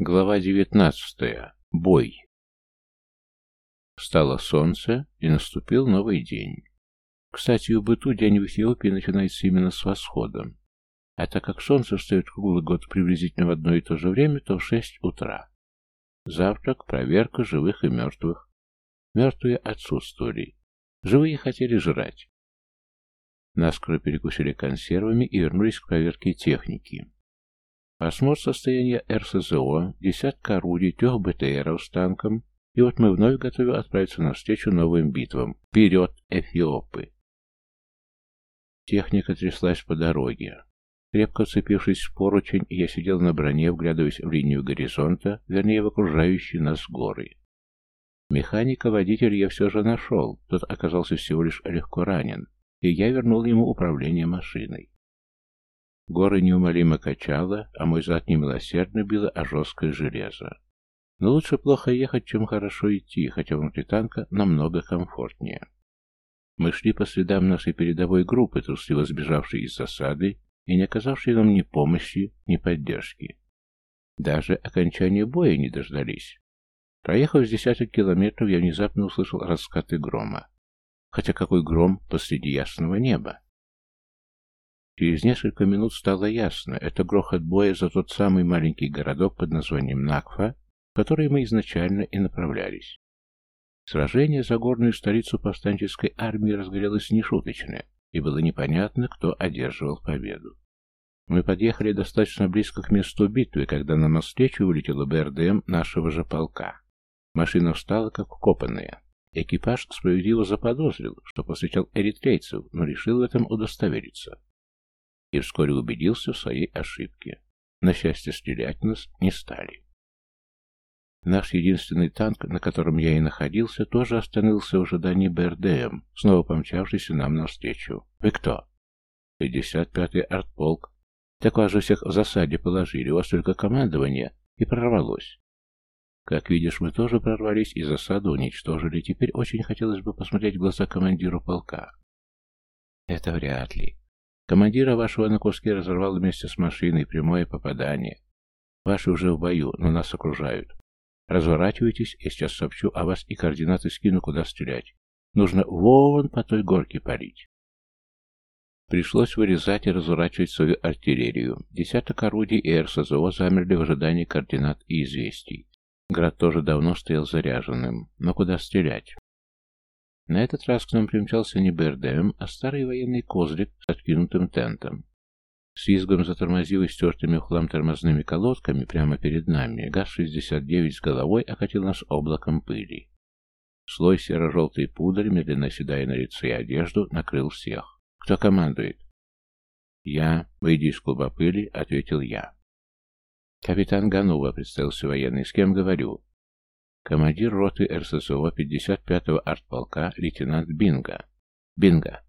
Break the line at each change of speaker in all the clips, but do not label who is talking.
Глава 19. Бой. Встало солнце, и наступил новый день. Кстати, у быту день в Эфиопии начинается именно с восходом. А так как солнце встает круглый год приблизительно в одно и то же время, то в шесть утра. Завтрак, проверка живых и мертвых. Мертвые отсутствовали. Живые хотели жрать. Наскоро перекусили консервами и вернулись к проверке техники. Осмотр состояния РСЗО, десятка орудий, трех БТРов с танком, и вот мы вновь готовы отправиться навстречу новым битвам. Вперед, Эфиопы! Техника тряслась по дороге. Крепко вцепившись в поручень, я сидел на броне, вглядываясь в линию горизонта, вернее, в окружающие нас горы. Механика-водитель я все же нашел, тот оказался всего лишь легко ранен, и я вернул ему управление машиной. Горы неумолимо качало, а мой зад немилосердно било о жесткое железо. Но лучше плохо ехать, чем хорошо идти, хотя внутри танка намного комфортнее. Мы шли по следам нашей передовой группы, трусливо сбежавшей из засады и не оказавшей нам ни помощи, ни поддержки. Даже окончания боя не дождались. Проехав с десяток километров, я внезапно услышал раскаты грома. Хотя какой гром посреди ясного неба? Через несколько минут стало ясно, это грохот боя за тот самый маленький городок под названием Накфа, в который мы изначально и направлялись. Сражение за горную столицу повстанческой армии разгорелось нешуточное, и было непонятно, кто одерживал победу. Мы подъехали достаточно близко к месту битвы, когда на навстречу вылетела БРДМ нашего же полка. Машина встала, как вкопанная. Экипаж справедливо заподозрил, что посвящал эритрейцев, но решил в этом удостовериться и вскоре убедился в своей ошибке. На счастье, стрелять нас не стали. Наш единственный танк, на котором я и находился, тоже остановился в ожидании БРДМ, снова помчавшийся нам навстречу. «Вы кто?» «55-й артполк». «Так вас же всех в засаде положили, у вас только командование». И прорвалось. Как видишь, мы тоже прорвались и засаду уничтожили. Теперь очень хотелось бы посмотреть в глаза командиру полка. Это вряд ли. Командира вашего на куски разорвал вместе с машиной, прямое попадание. Ваши уже в бою, но нас окружают. Разворачивайтесь, я сейчас сообщу о вас и координаты скину, куда стрелять. Нужно вон по той горке парить. Пришлось вырезать и разворачивать свою артиллерию. Десяток орудий и РСЗО замерли в ожидании координат и известий. Град тоже давно стоял заряженным. Но куда стрелять? На этот раз к нам примчался не БРДМ, а старый военный козлик с откинутым тентом. С визгом затормозил и стертыми в хлам тормозными колодками прямо перед нами. ГАЗ-69 с головой окатил нас облаком пыли. Слой серо-желтой пудры, медленно седая на лице и одежду, накрыл всех. «Кто командует?» «Я. Выйди из клуба пыли», — ответил я. «Капитан Ганува», — представился военный. «С кем говорю?» Командир роты РСЗО 55-го артполка лейтенант Бинга. Бинга.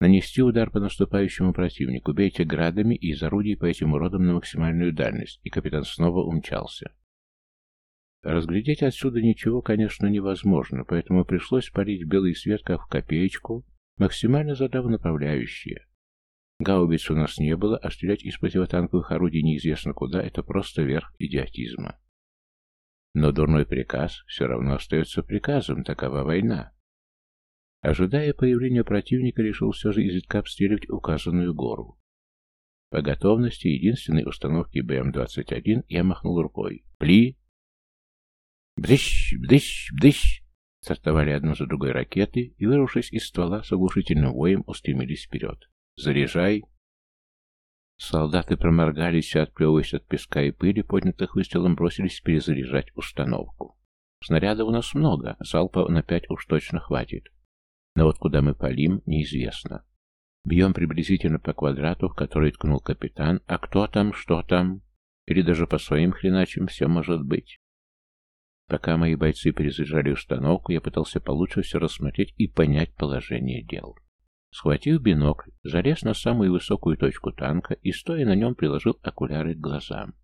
Нанести удар по наступающему противнику. Бейте градами и из орудий по этим уродам на максимальную дальность. И капитан снова умчался. Разглядеть отсюда ничего, конечно, невозможно, поэтому пришлось парить белый свет, как в копеечку, максимально задав направляющие. Гаубиц у нас не было, а стрелять из противотанковых орудий неизвестно куда — это просто верх идиотизма. Но дурной приказ все равно остается приказом, такова война. Ожидая появления противника, решил все же изредка обстреливать указанную гору. По готовности единственной установки БМ-21 я махнул рукой. «Пли!» «Бдыщ! Бдыщ! Бдыщ!» Стартовали одну за другой ракеты и, вырвавшись из ствола, с оглушительным воем устремились вперед. «Заряжай!» Солдаты проморгались и, отплевываясь от песка и пыли, поднятых выстрелом, бросились перезаряжать установку. Снарядов у нас много, залпа на пять уж точно хватит. Но вот куда мы палим, неизвестно. Бьем приблизительно по квадрату, в который ткнул капитан, а кто там, что там, или даже по своим хреначим все может быть. Пока мои бойцы перезаряжали установку, я пытался получше все рассмотреть и понять положение дел. Схватив бинокль, залез на самую высокую точку танка и, стоя на нем, приложил окуляры к глазам.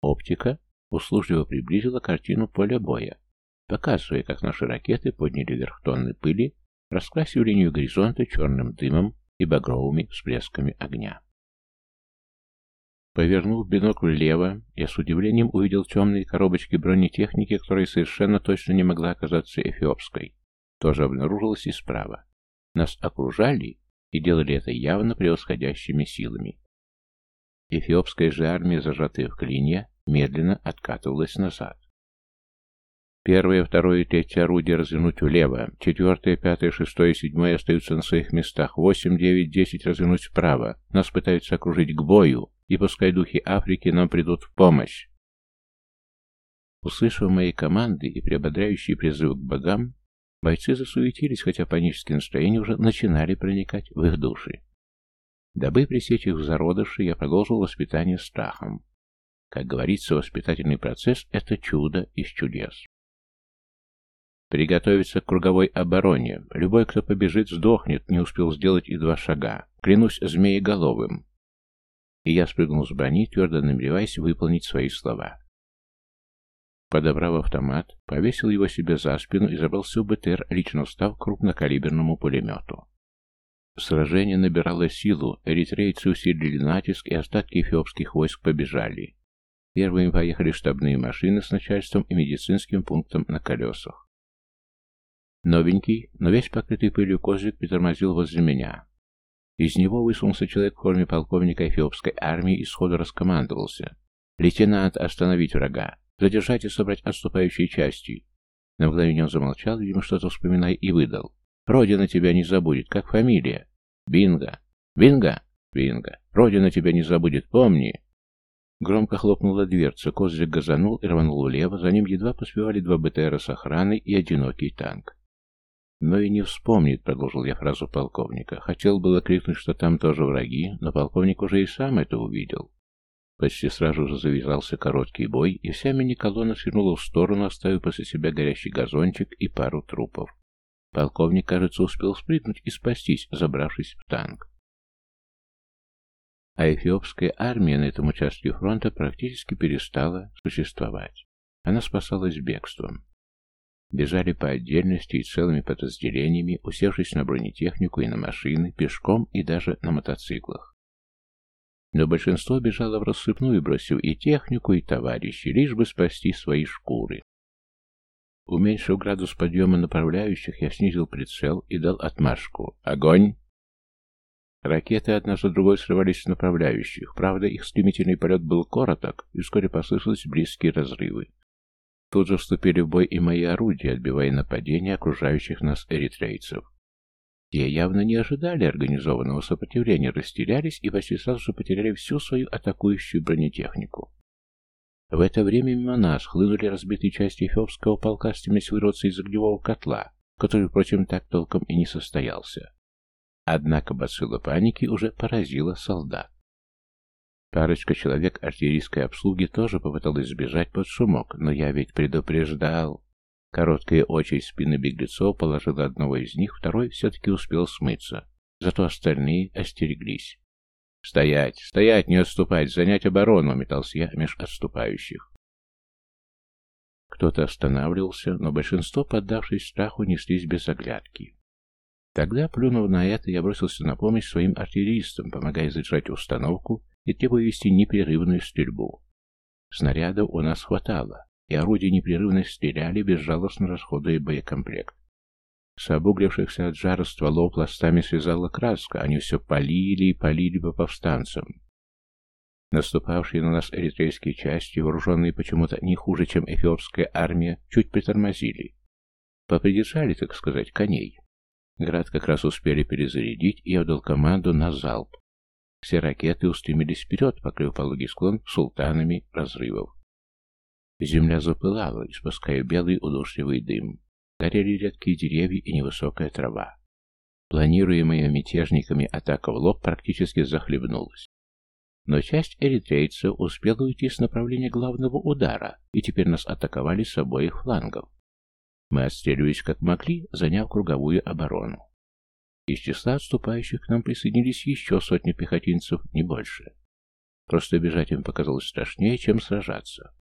Оптика услужливо приблизила картину поля боя, показывая, как наши ракеты подняли вверх тонны пыли, раскрасив линию горизонта черным дымом и багровыми всплесками огня. Повернув бинокль влево, я с удивлением увидел темные коробочки бронетехники, которая совершенно точно не могла оказаться эфиопской. Тоже обнаружилось и справа. Нас окружали и делали это явно превосходящими силами. Эфиопская же армия, зажатая в клинья, медленно откатывалась назад. Первое, второе и третье орудие развернуть влево. Четвертое, пятое, шестое и седьмое остаются на своих местах. Восемь, девять, десять развернуть вправо. Нас пытаются окружить к бою, и пускай духи Африки нам придут в помощь. Услышав мои команды и приободряющие призывы к богам, бойцы засуетились, хотя панические настроения уже начинали проникать в их души. Дабы пресечь их в зародыше, я продолжил воспитание страхом. Как говорится, воспитательный процесс – это чудо из чудес. Приготовиться к круговой обороне. Любой, кто побежит, сдохнет, не успел сделать и два шага. Клянусь змееголовым. И я спрыгнул с брони, твердо намереваясь выполнить свои слова. Подобрав автомат, повесил его себе за спину и забрался в БТР, лично встав к крупнокалиберному пулемету. Сражение набирало силу, эритрейцы усилили натиск, и остатки эфиопских войск побежали. Первыми поехали штабные машины с начальством и медицинским пунктом на колесах. Новенький, но весь покрытый пылью козлик притормозил возле меня. Из него высунулся человек в форме полковника эфиопской армии и сходу раскомандовался. «Лейтенант, остановить врага! Задержать и собрать отступающие части!» На мгновение он замолчал, видимо, что-то вспоминая, и выдал. «Родина тебя не забудет, как фамилия!» «Бинго! Бинго! Бинго! Родина тебя не забудет, помни!» Громко хлопнула дверца, козлик газанул и рванул влево, за ним едва поспевали два БТРа с охраной и одинокий танк. «Но и не вспомнит», — продолжил я фразу полковника. Хотел было крикнуть, что там тоже враги, но полковник уже и сам это увидел. Почти сразу же завязался короткий бой, и вся мини-колонна свернула в сторону, оставив после себя горящий газончик и пару трупов. Полковник, кажется, успел спрыгнуть и спастись, забравшись в танк. А эфиопская армия на этом участке фронта практически перестала существовать. Она спасалась бегством бежали по отдельности и целыми подразделениями, усевшись на бронетехнику и на машины, пешком и даже на мотоциклах. Но большинство бежало в рассыпную, бросив и технику, и товарищей, лишь бы спасти свои шкуры. Уменьшив градус подъема направляющих, я снизил прицел и дал отмашку. «Огонь!» Ракеты одна за другой срывались с направляющих. Правда, их стремительный полет был короток, и вскоре послышались близкие разрывы. Тут же вступили в бой и мои орудия, отбивая нападения окружающих нас эритрейцев. Те явно не ожидали организованного сопротивления, растерялись и почти сразу же потеряли всю свою атакующую бронетехнику. В это время мимо нас хлынули разбитые части Эфиопского полка, стремясь вырваться из огневого котла, который, впрочем, так толком и не состоялся. Однако бацилла паники уже поразила солдат. Парочка человек артиллерийской обслуги тоже попыталась сбежать под шумок, но я ведь предупреждал. Короткая очередь спины беглецов положила одного из них, второй все-таки успел смыться. Зато остальные остереглись. «Стоять! Стоять! Не отступать! Занять оборону!» — метался я меж отступающих. Кто-то останавливался, но большинство, поддавшись страху, неслись без оглядки. Тогда, плюнув на это, я бросился на помощь своим артиллеристам, помогая задержать установку и требуя вести непрерывную стрельбу. Снарядов у нас хватало, и орудия непрерывно стреляли, безжалостно расходуя боекомплект. С обуглившихся от жара стволов пластами связала краска, они все полили и полили по повстанцам. Наступавшие на нас эритрейские части, вооруженные почему-то не хуже, чем эфиопская армия, чуть притормозили. Попридержали, так сказать, коней. Град как раз успели перезарядить, и я дал команду на залп. Все ракеты устремились вперед, покрыв пологий склон султанами разрывов. Земля запылала, испуская белый удушливый дым. Горели редкие деревья и невысокая трава. Планируемая мятежниками атака в лоб практически захлебнулась. Но часть эритрейцев успела уйти с направления главного удара, и теперь нас атаковали с обоих флангов. Мы отстреливались как могли, заняв круговую оборону. Из числа отступающих к нам присоединились еще сотни пехотинцев, не больше. Просто бежать им показалось страшнее, чем сражаться.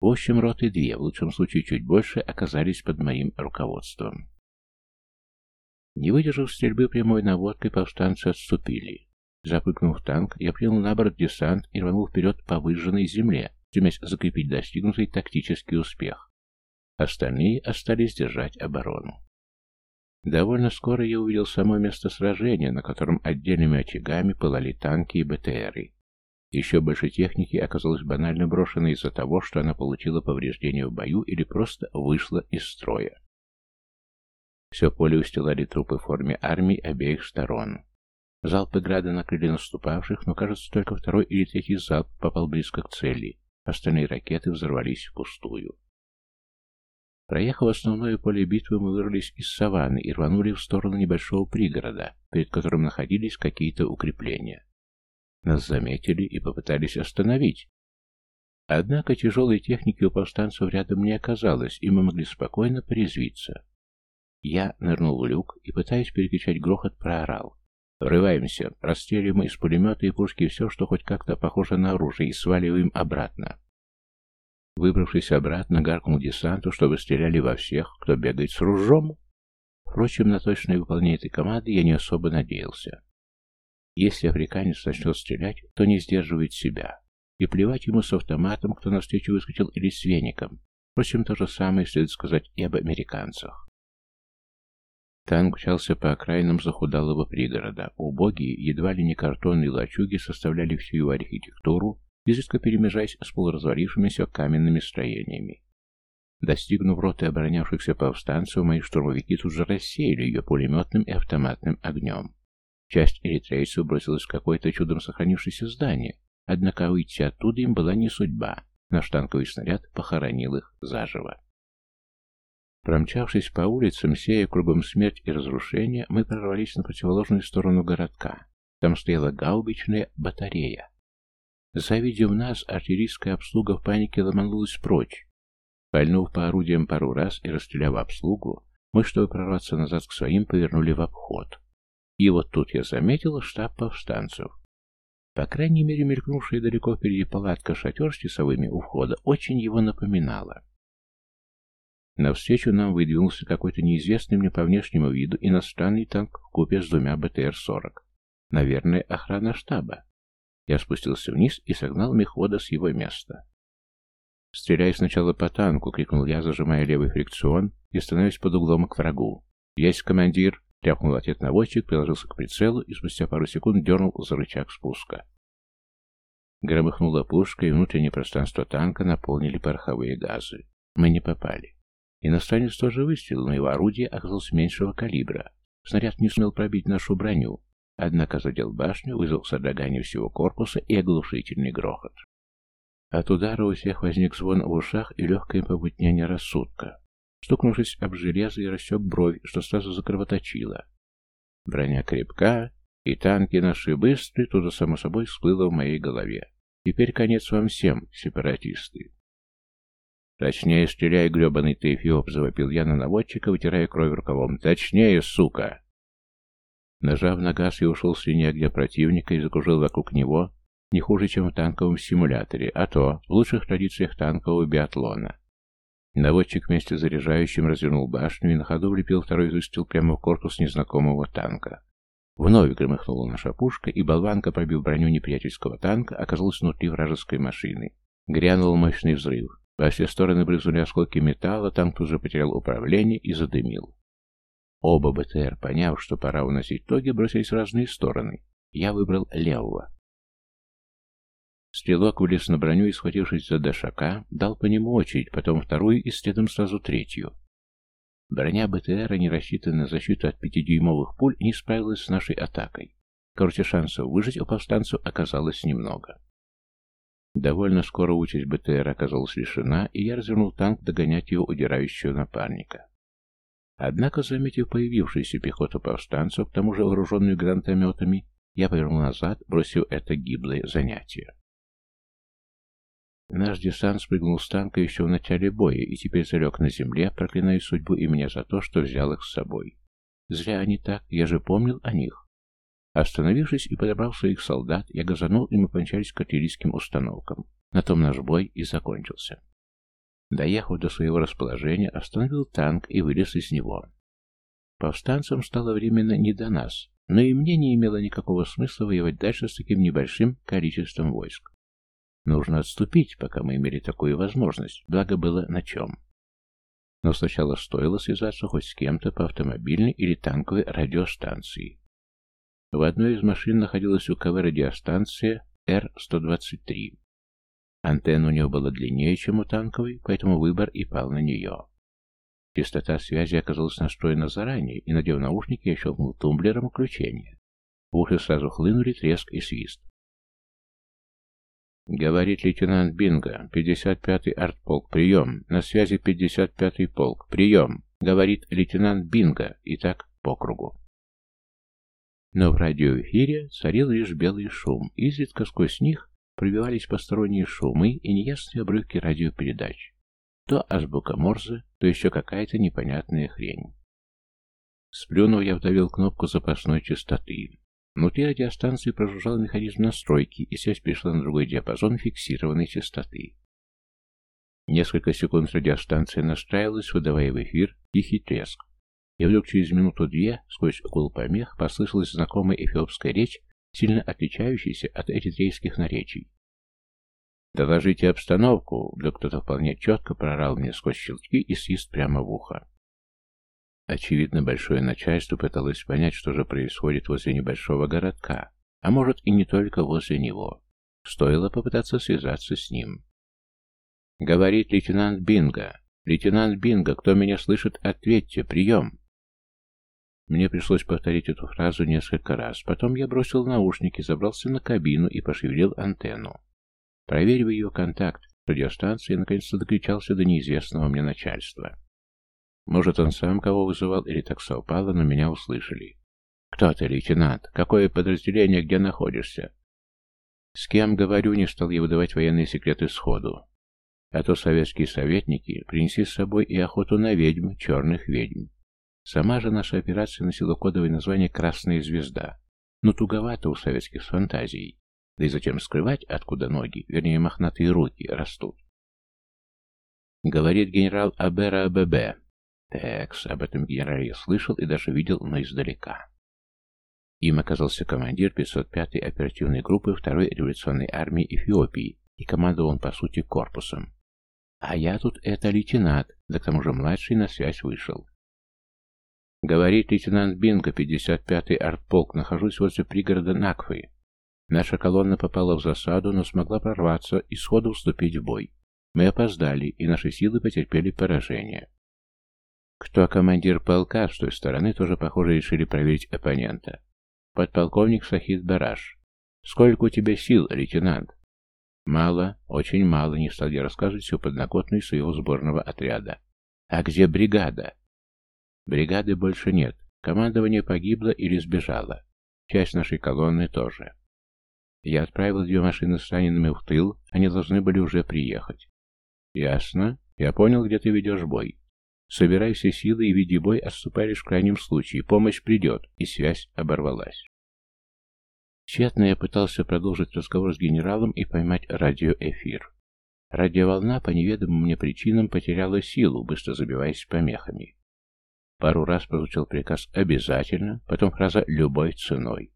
В общем, роты две, в лучшем случае чуть больше, оказались под моим руководством. Не выдержав стрельбы прямой наводкой, повстанцы отступили. Запрыгнув в танк, я принял на борт десант и рванул вперед по выжженной земле, стремясь закрепить достигнутый тактический успех. Остальные остались держать оборону. Довольно скоро я увидел само место сражения, на котором отдельными очагами пылали танки и БТРы. Еще больше техники оказалось банально брошенной из-за того, что она получила повреждения в бою или просто вышла из строя. Все поле устилали трупы в форме армий обеих сторон. Залпы града накрыли наступавших, но, кажется, только второй или третий залп попал близко к цели. Остальные ракеты взорвались впустую. Проехав основное поле битвы, мы вырвались из саванны и рванули в сторону небольшого пригорода, перед которым находились какие-то укрепления. Нас заметили и попытались остановить. Однако тяжелой техники у повстанцев рядом не оказалось, и мы могли спокойно порезвиться. Я нырнул в люк и, пытаясь перекричать грохот, проорал. «Врываемся, расстреливаем из пулемета и пушки все, что хоть как-то похоже на оружие, и сваливаем обратно». Выбравшись обратно, гаркнул десанту, чтобы стреляли во всех, кто бегает с ружом. Впрочем, на точное выполнение этой команды я не особо надеялся. Если африканец начнет стрелять, то не сдерживает себя. И плевать ему с автоматом, кто навстречу выскочил, или с веником. Впрочем, то же самое следует сказать и об американцах. Танк мчался по окраинам захудалого пригорода. Убогие, едва ли не картонные лачуги составляли всю его архитектуру, изредка перемежаясь с полуразвалившимися каменными строениями. Достигнув роты оборонявшихся повстанцев, мои штурмовики тут же рассеяли ее пулеметным и автоматным огнем. Часть эритрейцев бросилась в какое-то чудом сохранившееся здание, однако уйти оттуда им была не судьба. Наш танковый снаряд похоронил их заживо. Промчавшись по улицам, сея кругом смерть и разрушение, мы прорвались на противоположную сторону городка. Там стояла гаубичная батарея. Завидев нас, артиллерийская обслуга в панике ломанулась прочь. Пальнув по орудиям пару раз и расстреляв обслугу, мы, чтобы прорваться назад к своим, повернули в обход. И вот тут я заметил штаб повстанцев. По крайней мере, мелькнувшая далеко впереди палатка-шатер с часовыми у входа очень его напоминала. Навстречу нам выдвинулся какой-то неизвестный мне по внешнему виду иностранный танк в купе с двумя БТР-40. Наверное, охрана штаба. Я спустился вниз и согнал мехвода с его места. «Стреляй сначала по танку!» — крикнул я, зажимая левый фрикцион и становясь под углом к врагу. «Есть командир!» — тряпнул отец наводчик, приложился к прицелу и спустя пару секунд дернул за рычаг спуска. Громыхнула пушка, и внутреннее пространство танка наполнили пороховые газы. Мы не попали. Иностранец тоже выстрелил, но его орудие оказалось меньшего калибра. Снаряд не сумел пробить нашу броню, Однако задел башню, вызвал содрогание всего корпуса и оглушительный грохот. От удара у всех возник звон в ушах и легкое помутнение рассудка. Стукнувшись об железо и рассек бровь, что сразу закровоточило. Броня крепка, и танки наши быстрые, же само собой всплыло в моей голове. Теперь конец вам всем, сепаратисты. «Точнее, стреляй, гребаный ты, Эфиоп!» — завопил я на наводчика, вытирая кровь рукавом. «Точнее, сука!» Нажав на газ, я ушел с линии огня противника и закружил вокруг него, не хуже, чем в танковом симуляторе, а то в лучших традициях танкового биатлона. Наводчик вместе с заряжающим развернул башню и на ходу влепил второй выстрел прямо в корпус незнакомого танка. Вновь громыхнула наша пушка, и болванка, пробив броню неприятельского танка, оказалась внутри вражеской машины. Грянул мощный взрыв. Во все стороны брызнули осколки металла, танк тут же потерял управление и задымил. Оба БТР, поняв, что пора уносить тоги, бросились в разные стороны. Я выбрал левого. Стрелок вылез на броню и, схватившись за дошака, дал по нему очередь, потом вторую и следом сразу третью. Броня БТРа, не рассчитанная на защиту от пятидюймовых пуль, не справилась с нашей атакой. Короче, шансов выжить у повстанцев оказалось немного. Довольно скоро участь БТР оказалась лишена, и я развернул танк догонять его удирающего напарника. Однако, заметив появившуюся пехоту повстанцев, к тому же вооруженную гранатометами, я повернул назад, бросив это гиблое занятие. Наш десант спрыгнул с танка еще в начале боя и теперь залег на земле, проклиная судьбу и меня за то, что взял их с собой. Зря они так, я же помнил о них. Остановившись и подобрал своих солдат, я газанул, и мы помчались к артиллерийским установкам. На том наш бой и закончился. Доехав до своего расположения, остановил танк и вылез из него. Повстанцам стало временно не до нас. но и мне не имело никакого смысла воевать дальше с таким небольшим количеством войск. Нужно отступить, пока мы имели такую возможность, благо было на чем. Но сначала стоило связаться хоть с кем-то по автомобильной или танковой радиостанции. В одной из машин находилась УКВ радиостанция Р-123. Антенна у нее была длиннее, чем у танковой, поэтому выбор и пал на нее. Частота связи оказалась настроена заранее, и, надев наушники, я щелкнул тумблером включения. В уши сразу хлынули треск и свист. Говорит лейтенант Бинго, 55-й артполк, прием. На связи 55-й полк, прием. Говорит лейтенант Бинго, и так по кругу. Но в радиоэфире царил лишь белый шум, изредка сквозь них пробивались посторонние шумы и неясные обрывки радиопередач. То азбука Морзе, то еще какая-то непонятная хрень. Сплюнув, я вдавил кнопку запасной частоты. Внутри радиостанции прожужжал механизм настройки, и связь перешла на другой диапазон фиксированной частоты. Несколько секунд радиостанция настраивалась, выдавая в эфир тихий треск. И вдруг через минуту-две, сквозь гул помех, послышалась знакомая эфиопская речь, сильно отличающаяся от эритрейских наречий. «Доложите обстановку!» — вдруг кто-то вполне четко прорал мне сквозь щелчки и свист прямо в ухо. Очевидно, большое начальство пыталось понять, что же происходит возле небольшого городка, а может и не только возле него. Стоило попытаться связаться с ним. Говорит лейтенант Бинго. «Лейтенант Бинго, кто меня слышит, ответьте, прием!» Мне пришлось повторить эту фразу несколько раз. Потом я бросил наушники, забрался на кабину и пошевелил антенну. Проверив ее контакт, радиостанция наконец-то докричался до неизвестного мне начальства. Может, он сам кого вызывал, или так совпало, но меня услышали. «Кто ты, лейтенант? Какое подразделение, где находишься?» «С кем, говорю, не стал я выдавать военные секреты сходу. А то советские советники принесли с собой и охоту на ведьм, черных ведьм. Сама же наша операция носила кодовое название «Красная звезда». Но туговато у советских с фантазией. Да и зачем скрывать, откуда ноги, вернее, мохнатые руки, растут. Говорит генерал Абера АББ, Текс, об этом генерале я слышал и даже видел, но издалека. Им оказался командир 505-й оперативной группы 2-й революционной армии Эфиопии и командовал он, по сути, корпусом. А я тут это лейтенант, да к тому же младший на связь вышел. Говорит лейтенант Бинго, 55-й артполк, нахожусь возле пригорода Накфы. Наша колонна попала в засаду, но смогла прорваться и сходу вступить в бой. Мы опоздали, и наши силы потерпели поражение. Кто командир полка с той стороны, тоже, похоже, решили проверить оппонента. Подполковник Сахид Бараш. Сколько у тебя сил, лейтенант? Мало, очень мало, не стал я рассказывать всю подноготную своего сборного отряда. А где бригада? Бригады больше нет. Командование погибло или сбежало. Часть нашей колонны тоже. Я отправил две машины с ранеными в тыл, они должны были уже приехать. Ясно. Я понял, где ты ведешь бой. Собирай все силы и веди бой, отступай лишь в крайнем случае. Помощь придет, и связь оборвалась. Тщетно я пытался продолжить разговор с генералом и поймать радиоэфир. Радиоволна по неведомым мне причинам потеряла силу, быстро забиваясь помехами. Пару раз прозвучал приказ «обязательно», потом фраза «любой ценой».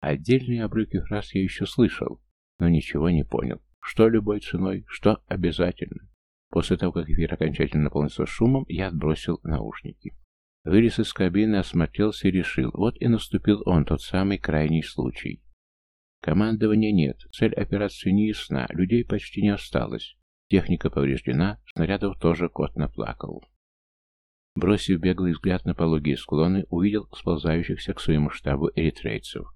Отдельные обрывки фраз я еще слышал, но ничего не понял. Что любой ценой, что обязательно. После того, как эфир окончательно наполнился шумом, я отбросил наушники. Вылез из кабины, осмотрелся и решил, вот и наступил он, тот самый крайний случай. Командования нет, цель операции не ясна, людей почти не осталось. Техника повреждена, снарядов тоже кот наплакал. Бросив беглый взгляд на пологие склоны, увидел сползающихся к своему штабу эритрейцев.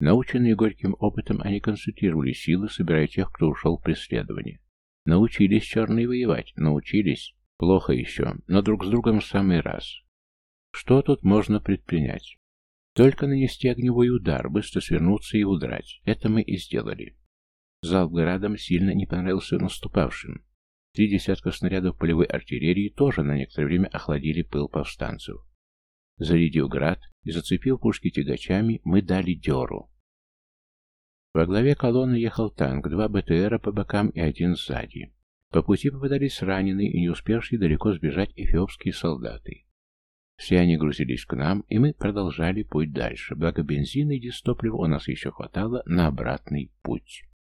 Наученные горьким опытом, они концентрировали силы, собирая тех, кто ушел в преследование. Научились черные воевать, научились. Плохо еще, но друг с другом в самый раз. Что тут можно предпринять? Только нанести огневой удар, быстро свернуться и удрать. Это мы и сделали. Залп градом сильно не понравился наступавшим. Три десятка снарядов полевой артиллерии тоже на некоторое время охладили пыл повстанцев. Зарядив град и зацепив пушки тягачами, мы дали дёру. Во главе колонны ехал танк, два БТРа по бокам и один сзади. По пути попадались раненые и не успевшие далеко сбежать эфиопские солдаты. Все они грузились к нам, и мы продолжали путь дальше, благо бензина и дистоплива у нас еще хватало на обратный путь.